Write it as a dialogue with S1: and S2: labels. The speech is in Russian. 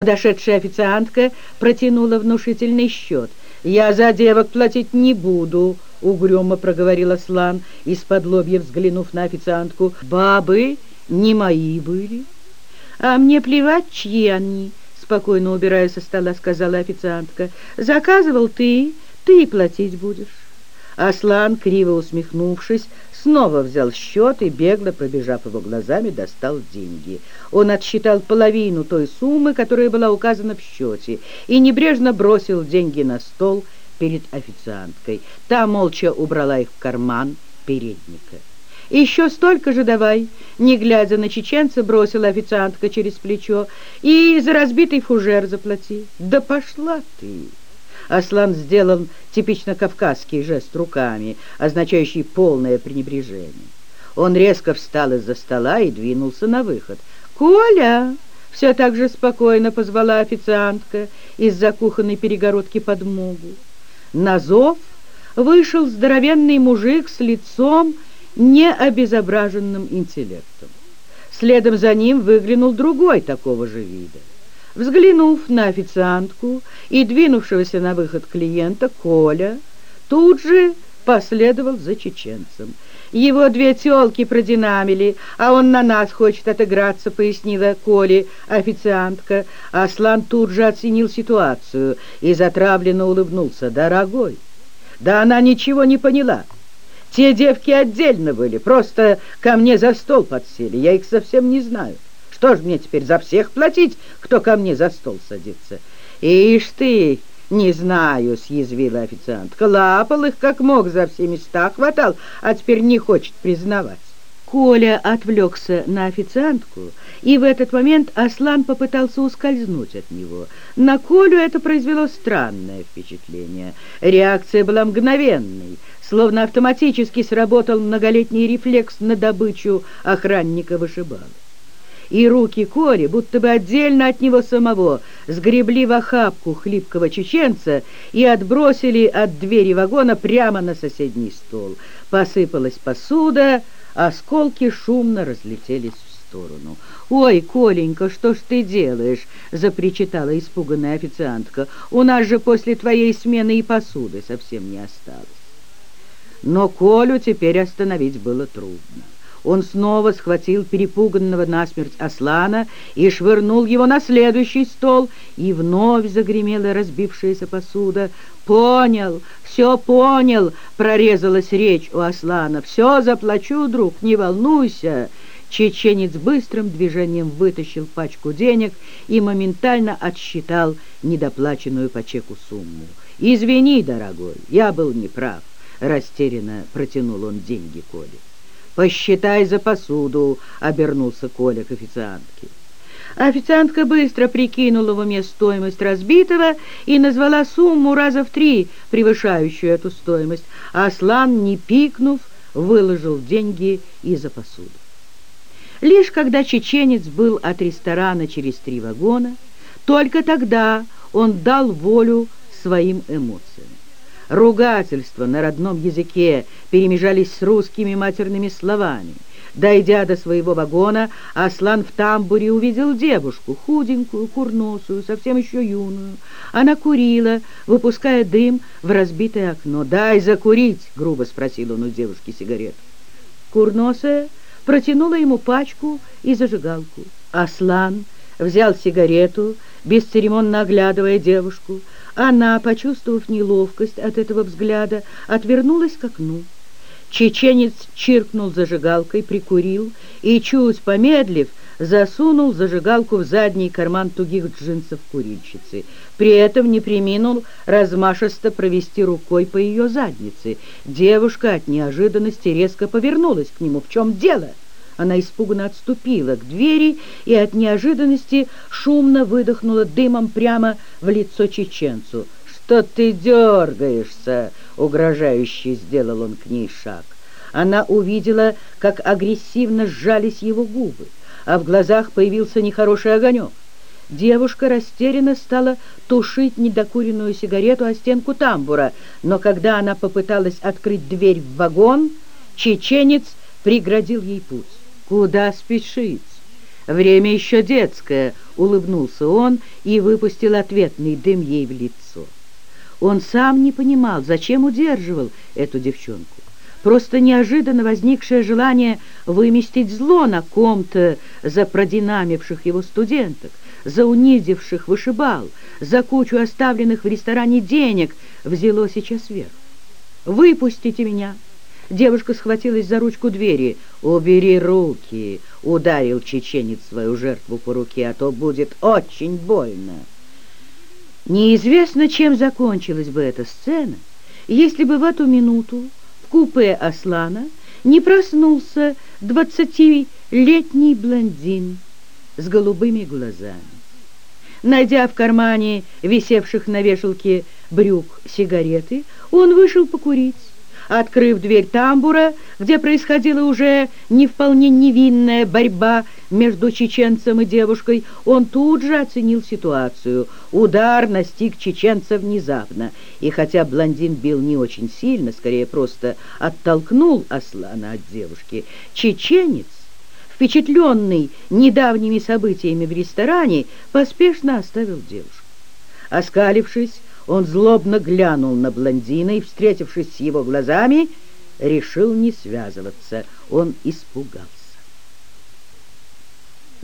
S1: Подошедшая официантка протянула внушительный счет. «Я за девок платить не буду», — угрюмо проговорил Аслан, из-под лобья взглянув на официантку. «Бабы не мои были». «А мне плевать, чьи они», — спокойно убирая со стола, сказала официантка. «Заказывал ты, ты и платить будешь». Аслан, криво усмехнувшись, снова взял счет и, бегло пробежав его глазами, достал деньги. Он отсчитал половину той суммы, которая была указана в счете, и небрежно бросил деньги на стол перед официанткой. Та молча убрала их в карман передника. «Еще столько же давай!» Не глядя на чеченца, бросила официантка через плечо. «И за разбитый фужер заплати!» «Да пошла ты!» Аслан сделал типично кавказский жест руками, означающий полное пренебрежение. Он резко встал из-за стола и двинулся на выход. «Коля!» — все так же спокойно позвала официантка из-за кухонной перегородки подмогу. На зов вышел здоровенный мужик с лицом, не обезображенным интеллектом. Следом за ним выглянул другой такого же вида. Взглянув на официантку и двинувшегося на выход клиента, Коля тут же последовал за чеченцем. Его две тёлки продинамили, а он на нас хочет отыграться, пояснила Коле официантка. Аслан тут же оценил ситуацию и затравленно улыбнулся. «Дорогой, да она ничего не поняла. Те девки отдельно были, просто ко мне за стол подсели, я их совсем не знаю». Что ж мне теперь за всех платить, кто ко мне за стол садится? Ишь ты, не знаю, съязвила официантка. Лапал их как мог, за все места хватал, а теперь не хочет признавать. Коля отвлекся на официантку, и в этот момент Аслан попытался ускользнуть от него. На Колю это произвело странное впечатление. Реакция была мгновенной, словно автоматически сработал многолетний рефлекс на добычу охранника-вышибала и руки Коли, будто бы отдельно от него самого, сгребли в охапку хлипкого чеченца и отбросили от двери вагона прямо на соседний стол. Посыпалась посуда, осколки шумно разлетелись в сторону. «Ой, Коленька, что ж ты делаешь?» — запричитала испуганная официантка. «У нас же после твоей смены и посуды совсем не осталось». Но Колю теперь остановить было трудно. Он снова схватил перепуганного насмерть Аслана и швырнул его на следующий стол, и вновь загремела разбившаяся посуда. «Понял, все понял!» — прорезалась речь у Аслана. «Все заплачу, друг, не волнуйся!» Чеченец быстрым движением вытащил пачку денег и моментально отсчитал недоплаченную по чеку сумму. «Извини, дорогой, я был неправ», — растерянно протянул он деньги Коле. «Посчитай за посуду», — обернулся Коля к официантке. Официантка быстро прикинула в уме стоимость разбитого и назвала сумму раза в три, превышающую эту стоимость. Аслан, не пикнув, выложил деньги и за посуду. Лишь когда чеченец был от ресторана через три вагона, только тогда он дал волю своим эмоциям. Ругательства на родном языке перемежались с русскими матерными словами. Дойдя до своего вагона, Аслан в тамбуре увидел девушку, худенькую, курносую, совсем еще юную. Она курила, выпуская дым в разбитое окно. «Дай закурить!» — грубо спросил он у девушки сигарет. Курносая протянула ему пачку и зажигалку. Аслан взял сигарету, бесцеремонно оглядывая девушку. Она, почувствовав неловкость от этого взгляда, отвернулась к окну. Чеченец чиркнул зажигалкой, прикурил и, чуть помедлив, засунул зажигалку в задний карман тугих джинсов курильщицы. При этом не приминул размашисто провести рукой по ее заднице. Девушка от неожиданности резко повернулась к нему. «В чем дело?» Она испуганно отступила к двери и от неожиданности шумно выдохнула дымом прямо в лицо чеченцу. «Что ты дергаешься?» — угрожающе сделал он к ней шаг. Она увидела, как агрессивно сжались его губы, а в глазах появился нехороший огонек. Девушка растерянно стала тушить недокуренную сигарету о стенку тамбура, но когда она попыталась открыть дверь в вагон, чеченец преградил ей путь. «Куда спешить?» Время еще детское, улыбнулся он и выпустил ответный дым ей в лицо. Он сам не понимал, зачем удерживал эту девчонку. Просто неожиданно возникшее желание выместить зло на ком-то за продинамивших его студенток, за унизивших вышибал, за кучу оставленных в ресторане денег взяло сейчас вверх. «Выпустите меня!» Девушка схватилась за ручку двери. «Убери руки!» — ударил чеченец свою жертву по руке, «а то будет очень больно!» Неизвестно, чем закончилась бы эта сцена, если бы в эту минуту в купе Аслана не проснулся двадцатилетний блондин с голубыми глазами. Найдя в кармане висевших на вешалке брюк сигареты, он вышел покурить. Открыв дверь тамбура, где происходила уже не вполне невинная борьба между чеченцем и девушкой, он тут же оценил ситуацию. Удар настиг чеченца внезапно, и хотя блондин бил не очень сильно, скорее просто оттолкнул Аслана от девушки, чеченец, впечатленный недавними событиями в ресторане, поспешно оставил девушку. Оскалившись, он злобно глянул на блондина и, встретившись с его глазами, решил не связываться. Он испугался.